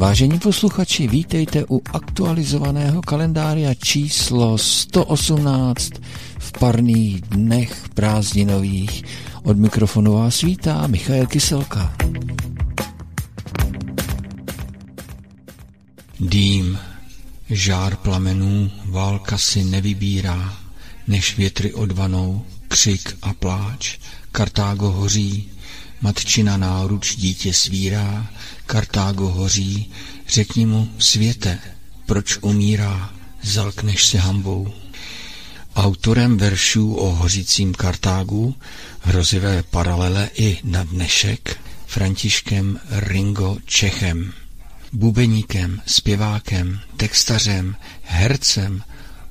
Vážení posluchači, vítejte u aktualizovaného kalendária číslo 118 v parných dnech prázdninových. Od mikrofonu vás vítá Michael Kyselka. Dým, žár plamenů, válka si nevybírá, než větry odvanou, křik a pláč. Kartágo hoří, matčina náruč dítě svírá, Kartágo hoří, řekni mu, světe, proč umírá, zalkneš se hambou. Autorem veršů o hořícím Kartágu, hrozivé paralele i na dnešek, Františkem Ringo Čechem. Bubeníkem, zpěvákem, textařem, hercem,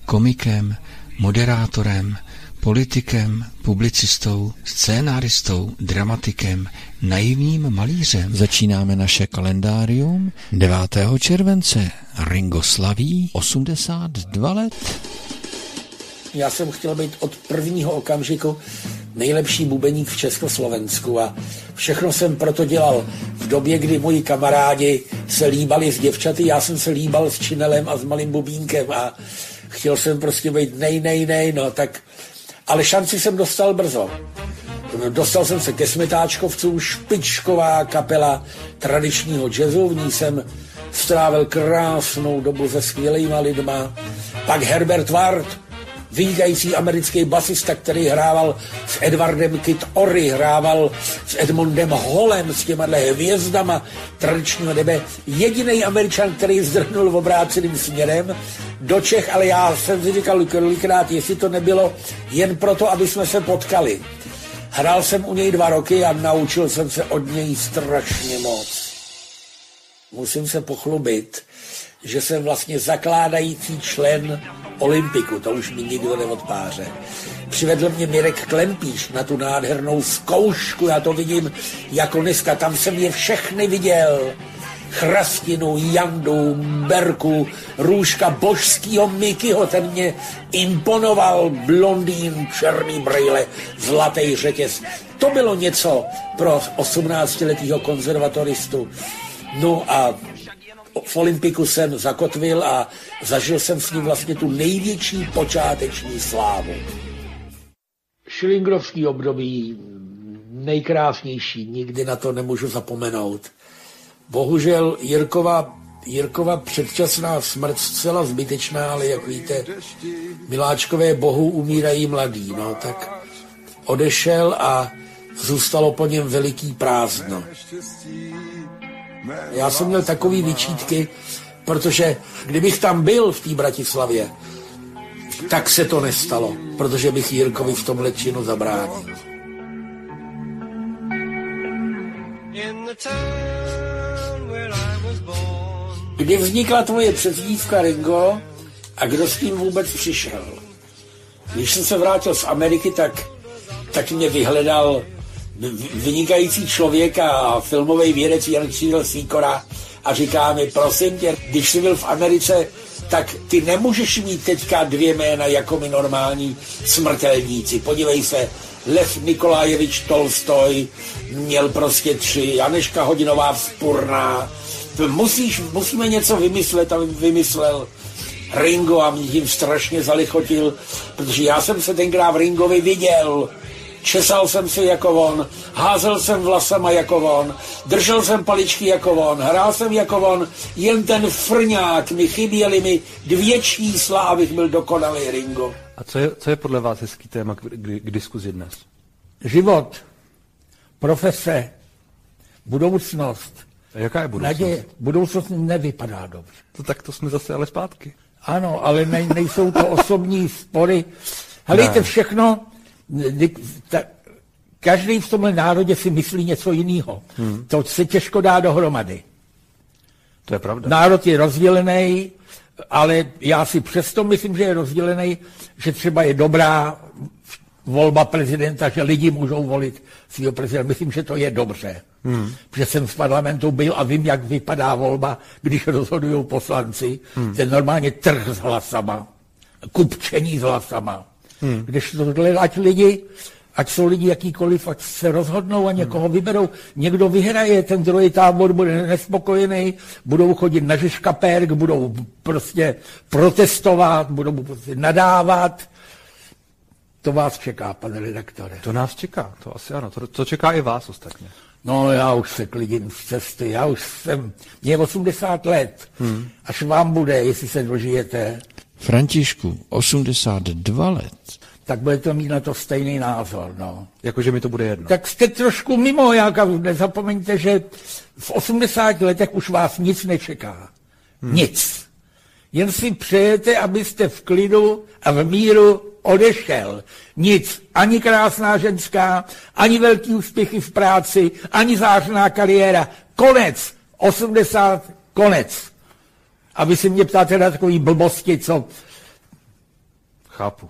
komikem, moderátorem, politikem, publicistou, scénáristou, dramatikem, naivním malířem. Začínáme naše kalendárium 9. července. Ringo slaví 82 let. Já jsem chtěl být od prvního okamžiku nejlepší bubeník v Československu a všechno jsem proto dělal. V době, kdy moji kamarádi se líbali s děvčaty, já jsem se líbal s Činelem a s malým bubínkem a chtěl jsem prostě být nej, nej, nej, no tak ale šanci jsem dostal brzo. Dostal jsem se ke Smetáčkovcům, špičková kapela tradičního jazzu, v ní jsem strávil krásnou dobu se skvělýma lidma. Pak Herbert Ward, vynikající americký basista, který hrával s Edwardem Kit Ory, hrával s Edmondem Holem, s těma hvězdama tradičního nebe. Jediný američan, který zdrhnul v obráceným směrem do Čech, ale já jsem si říkal kolikrát, jestli to nebylo jen proto, aby jsme se potkali. Hrál jsem u něj dva roky a naučil jsem se od něj strašně moc. Musím se pochlubit, že jsem vlastně zakládající člen Olympiku, to už mi nikdo neodpáře. Přivedl mě Mirek Klempíš na tu nádhernou zkoušku, já to vidím jako dneska, tam jsem je všechny viděl. Chrastinu, Jandu, Berku, Růžka Božskýho Mikyho, ten mě imponoval, blondýn, černý brýle, zlatý řetěz. To bylo něco pro 18-letého konzervatoristu. No a v Olympiku jsem zakotvil a zažil jsem s ním vlastně tu největší počáteční slávu. Šilingrovský období nejkrásnější, nikdy na to nemůžu zapomenout. Bohužel Jirkova, Jirkova předčasná smrt zcela zbytečná, ale jak víte, miláčkové bohu umírají mladí, no tak odešel a zůstalo po něm veliký prázdno. Já jsem měl takový vyčítky, protože kdybych tam byl v té Bratislavě, tak se to nestalo, protože bych Jirkovi v tomhle činu zabránil. Kdy vznikla tvoje přezdívka Ringo a kdo s tím vůbec přišel? Když jsem se vrátil z Ameriky, tak, tak mě vyhledal vynikající člověk a filmový vědec Jan Cíl Sýkora a říká mi, prosím tě, když jsi byl v Americe, tak ty nemůžeš mít teďka dvě jména jako my normální smrtelníci. Podívej se, Lev Nikolajevič Tolstoj měl prostě tři, Janeška Hodinová vzpurná. Musíš, musíme něco vymyslet a vymyslel Ringo a mě tím strašně zalichotil, protože já jsem se tenkrát v Ringovi viděl česal jsem si jako on, házel jsem vlasama jako on, držel jsem paličky jako on, hrál jsem jako on, jen ten frňák mi chyběly mi dvě čísla, abych byl dokonalý Ringo. A co je, co je podle vás hezký téma k, k, k diskuzi dnes? Život, profese, budoucnost. A jaká je budoucnost? Naděje. Budoucnost nevypadá dobře. To tak to jsme zase ale zpátky. Ano, ale ne, nejsou to osobní spory. Helejte, všechno, každý v tomhle národě si myslí něco jiného. Hmm. To se těžko dá dohromady. To je pravda. Národ je rozdělený, ale já si přesto myslím, že je rozdělený, že třeba je dobrá volba prezidenta, že lidi můžou volit svého prezidenta. Myslím, že to je dobře. Hmm. Protože jsem v parlamentu byl a vím, jak vypadá volba, když rozhodují poslanci. Hmm. Ten normálně trh s hlasama, kupčení s hlasama. Hmm. Když to ať lidi ať jsou lidi jakýkoliv, ať se rozhodnou a někoho vyberou. Někdo vyhraje, ten druhý tábor bude nespokojený, budou chodit na Žižkapérk, budou prostě protestovat, budou prostě nadávat. To vás čeká, pane redaktore. To nás čeká, to asi ano. To, to čeká i vás ostatně. No já už se klidím z cesty, já už jsem, mě je 80 let, hmm. až vám bude, jestli se dožijete. Františku, 82 let tak budete mít na to stejný názor. No. Jakože mi to bude jedno. Tak jste trošku mimo, jak nezapomeňte, že v 80 letech už vás nic nečeká. Hmm. Nic. Jen si přejete, abyste v klidu a v míru odešel. Nic. Ani krásná ženská, ani velký úspěchy v práci, ani zářná kariéra. Konec. 80, konec. A vy si mě ptáte na takový blbosti, co... Chápu.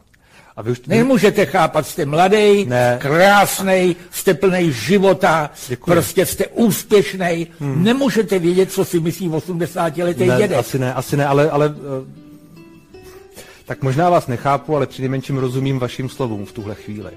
A vy už... Nemůžete chápat, jste mladý, krásný, jste plný života, Děkuji. prostě jste úspěšný. Hmm. Nemůžete vědět, co si myslí v 80 letý ne, dědek. Asi ne, asi ne, ale, ale eh, tak možná vás nechápu, ale přinejmenším rozumím vašim slovům v tuhle chvíli.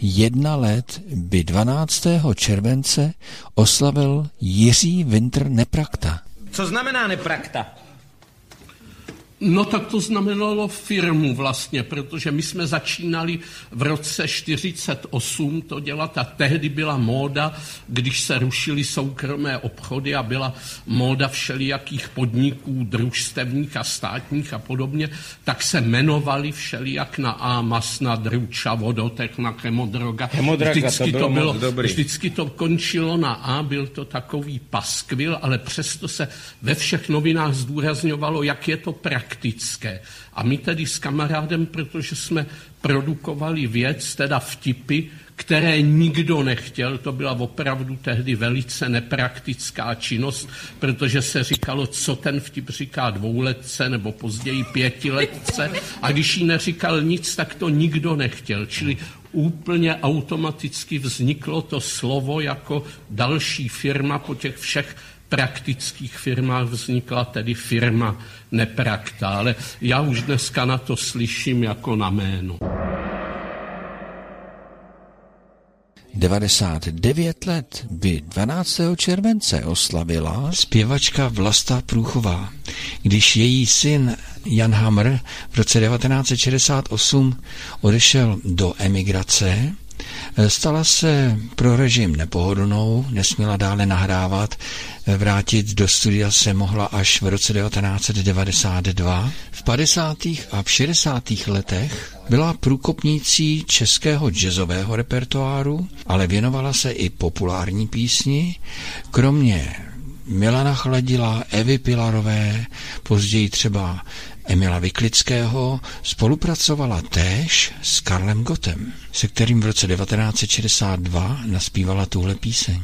Jedna let by 12. července oslavil Jiří Winter Neprakta. Co znamená neprakta? No tak to znamenalo firmu vlastně, protože my jsme začínali v roce 48 to dělat a tehdy byla móda, když se rušily soukromé obchody a byla móda všelijakých podniků, družstevních a státních a podobně, tak se jmenovali všelijak na A, masna, druča, vodotech, na chemodroga. Chemodroga, vždycky to bylo, to bylo dobrý. Vždycky to končilo na A, byl to takový paskvil, ale přesto se ve všech novinách zdůrazňovalo, jak je to praktické praktické. A my tedy s kamarádem, protože jsme produkovali věc, teda vtipy, které nikdo nechtěl. To byla opravdu tehdy velice nepraktická činnost, protože se říkalo, co ten vtip říká dvouletce nebo později pětiletce. A když jí neříkal nic, tak to nikdo nechtěl. Čili úplně automaticky vzniklo to slovo jako další firma po těch všech praktických firmách vznikla tedy firma Neprakta, ale já už dneska na to slyším jako na jméno. 99 let by 12. července oslavila zpěvačka Vlasta Průchová, když její syn Jan Hamr v roce 1968 odešel do emigrace, Stala se pro režim nepohodlnou, nesměla dále nahrávat, vrátit do studia se mohla až v roce 1992. V 50. a v 60. letech byla průkopnící českého jazzového repertoáru, ale věnovala se i populární písni, kromě Milana Chladila, Evy Pilarové, později třeba Emila Vyklického spolupracovala též s Karlem Gotem, se kterým v roce 1962 naspívala tuhle píseň.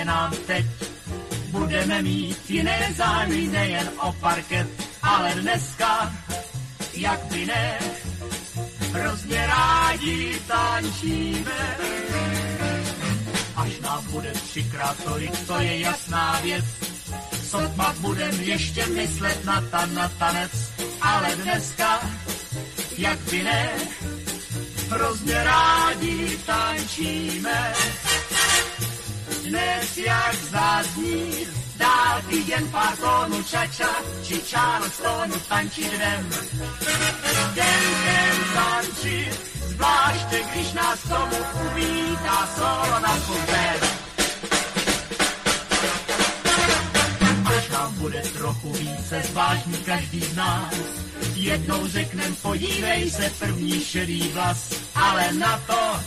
je nám teď. Budeme mít jiné zájmy, nejen o parket, ale dneska, jak by ne, hrozně rádi tančíme. Až nám bude třikrát tolik, to je jasná věc. Sotva budem ještě myslet na tan, na tanec, ale dneska, jak by ne, hrozně rádi tančíme. Dnes jak zazní, dálky jen pár tónů čača, či Charlestonu tančit jdem. Jdem, jdem tančit, zvláště když nás tomu uvítá solo na fotbal. bude trochu více zvážný každý z nás. Jednou řeknem podívej se první šedý vlas, ale na to,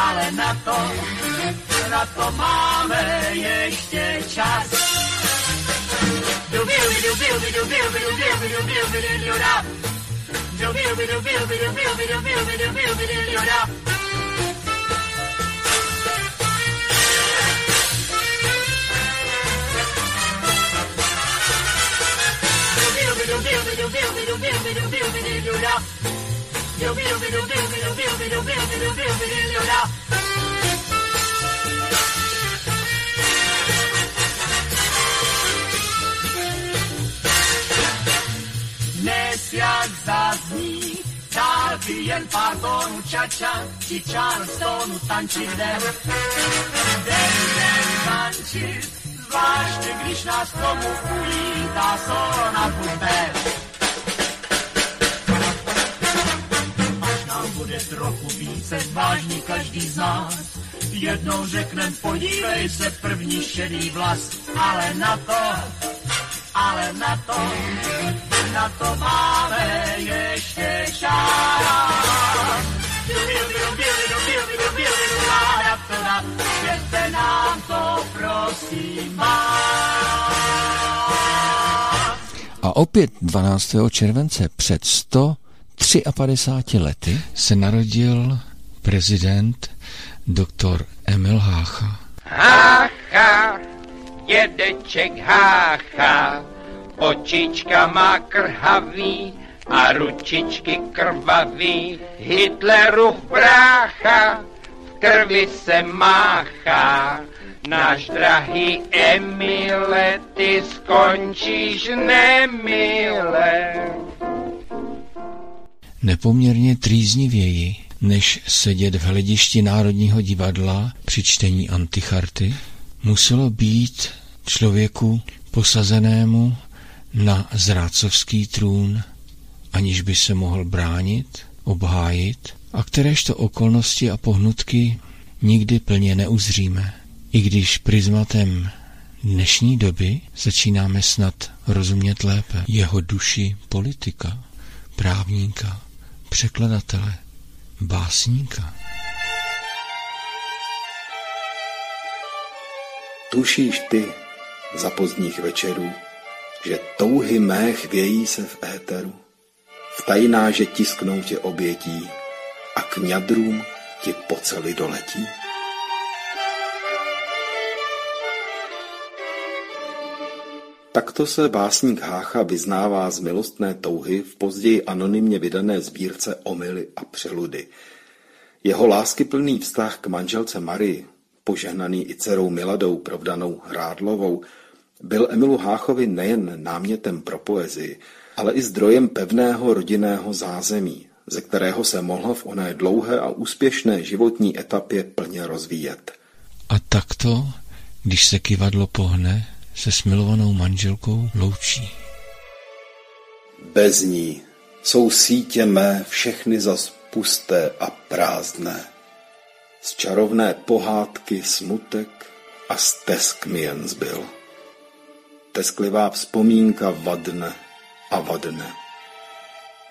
ale na to, na to máme ještě čas. Do Nesiak zazni, Tarbijen pardonu, ciacia, ci Charlestonu tańczynem. Denem tańczy, zwłaszczy griś nas komu, i ta sona bubel. Bude trochu více vážný každý z nás, jednou řeknem podívej se první šedý vlas, ale na to, ale na to, na to máme ještě čas. Věřte nám to, prosím A opět 12. července před 153 lety se narodil prezident doktor Emil Hácha. Hácha, dědeček Hácha, očička má krhavý a ručičky krvavý, Hitlerův brácha, v krvi se máchá. Náš drahý Emile, ty skončíš nemile. Nepoměrně trýznivěji, než sedět v hledišti Národního divadla při čtení Anticharty, muselo být člověku posazenému na zrácovský trůn, aniž by se mohl bránit, obhájit a kteréžto okolnosti a pohnutky nikdy plně neuzříme. I když prismatem dnešní doby začínáme snad rozumět lépe jeho duši politika, právníka, překladatele, básníka. Tušíš ty za pozdních večerů, že touhy mé chvějí se v éteru, v tajná, že tisknou tě obětí a k ňadrům ti po celý doletí? Takto se básník Hácha vyznává z milostné touhy v později anonymně vydané sbírce Omily a přeludy. Jeho láskyplný vztah k manželce Marii, požehnaný i dcerou Miladou provdanou Hrádlovou, byl Emilu Háchovi nejen námětem pro poezii, ale i zdrojem pevného rodinného zázemí, ze kterého se mohl v oné dlouhé a úspěšné životní etapě plně rozvíjet. A takto, když se kivadlo pohne, se smilovanou manželkou loučí. Bez ní jsou sítě mé všechny zas pusté a prázdné. Z čarovné pohádky smutek a stesk mi jen zbyl. Tesklivá vzpomínka vadne a vadne.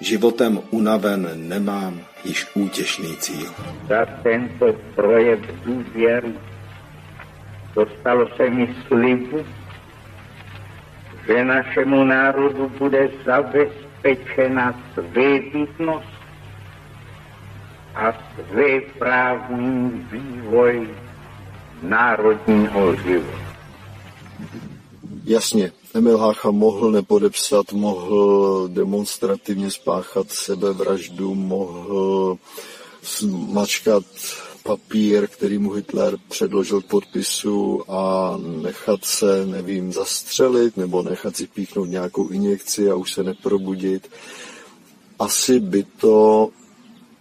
Životem unaven nemám již útěšný cíl. Za tento projev důvěry dostalo se mi slibu, že našemu národu bude zabezpečena svébytnost a svéprávný vývoj národního života. Jasně, Emil Hácha mohl nepodepsat, mohl demonstrativně spáchat sebevraždu, mohl mačkat papír, který mu Hitler předložil k podpisu a nechat se, nevím, zastřelit nebo nechat si píchnout nějakou injekci a už se neprobudit. Asi by to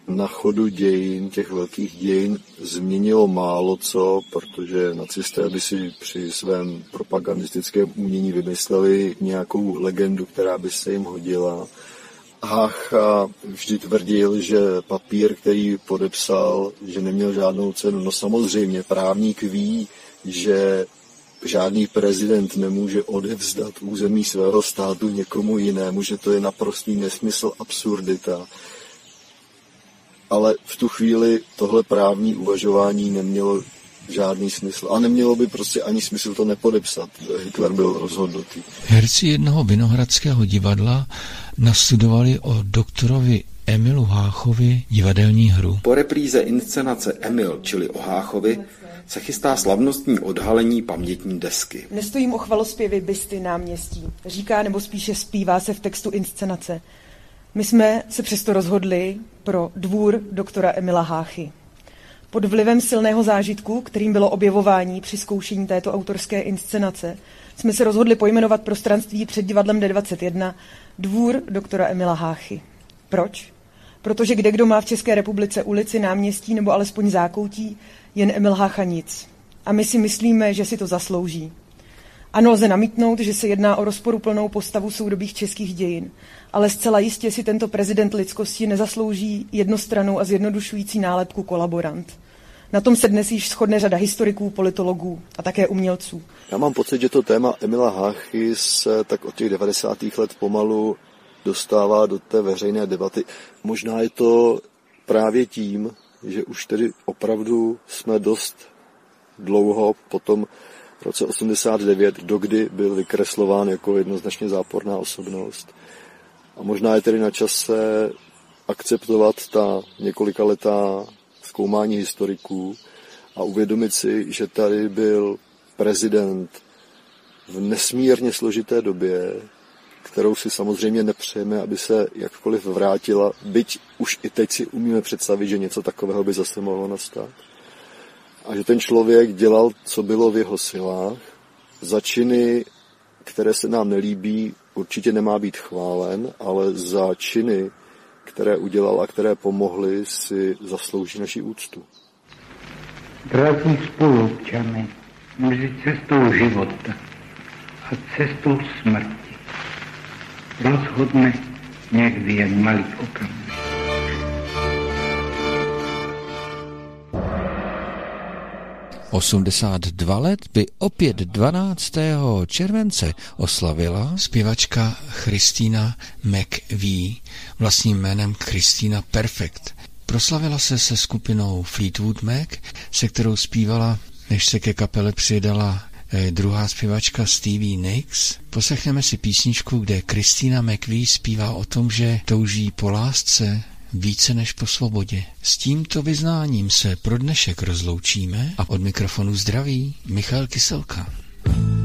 na chodu dějin, těch velkých dějin, změnilo málo co, protože nacisté by si při svém propagandistickém umění vymysleli nějakou legendu, která by se jim hodila Hácha vždy tvrdil, že papír, který podepsal, že neměl žádnou cenu. No samozřejmě, právník ví, že žádný prezident nemůže odevzdat území svého státu někomu jinému, že to je naprostý nesmysl, absurdita. Ale v tu chvíli tohle právní uvažování nemělo žádný smysl. A nemělo by prostě ani smysl to nepodepsat. Hitler byl rozhodnutý. Herci jednoho vinohradského divadla nastudovali o doktorovi Emilu Háchovi divadelní hru. Po repríze inscenace Emil, čili o Háchovi, se chystá slavnostní odhalení pamětní desky. Nestojím o chvalospěvy bysty náměstí. Říká nebo spíše zpívá se v textu inscenace. My jsme se přesto rozhodli pro dvůr doktora Emila Háchy. Pod vlivem silného zážitku, kterým bylo objevování při zkoušení této autorské inscenace, jsme se rozhodli pojmenovat prostranství před divadlem D21 Dvůr doktora Emila Háchy. Proč? Protože kde kdo má v České republice ulici, náměstí nebo alespoň zákoutí, jen Emil Hácha nic. A my si myslíme, že si to zaslouží. Ano, lze namítnout, že se jedná o rozporuplnou postavu soudobých českých dějin, ale zcela jistě si tento prezident lidskosti nezaslouží jednostranou a zjednodušující nálepku kolaborant. Na tom se dnes již shodne řada historiků, politologů a také umělců. Já mám pocit, že to téma Emila Háchy se tak od těch 90. let pomalu dostává do té veřejné debaty. Možná je to právě tím, že už tedy opravdu jsme dost dlouho potom v roce 89, dokdy byl vykreslován jako jednoznačně záporná osobnost. A možná je tedy na čase akceptovat ta několika letá zkoumání historiků a uvědomit si, že tady byl prezident v nesmírně složité době, kterou si samozřejmě nepřejeme, aby se jakkoliv vrátila, byť už i teď si umíme představit, že něco takového by zase mohlo nastat. A že ten člověk dělal, co bylo v jeho silách. Za činy, které se nám nelíbí, určitě nemá být chválen, ale za činy, které udělal a které pomohly, si zaslouží naši úctu. Drazí spolupčany, mezi cestou života a cestou smrti rozhodne někdy jen malý okamžik. 82 let by opět 12. července oslavila zpěvačka Christina McVie, vlastním jménem Christina Perfect. Proslavila se se skupinou Fleetwood Mac, se kterou zpívala, než se ke kapele přidala eh, druhá zpěvačka Stevie Nicks. Poslechneme si písničku, kde Christina McVie zpívá o tom, že touží po lásce, více než po svobodě. S tímto vyznáním se pro dnešek rozloučíme a od mikrofonu zdraví Michal Kyselka. You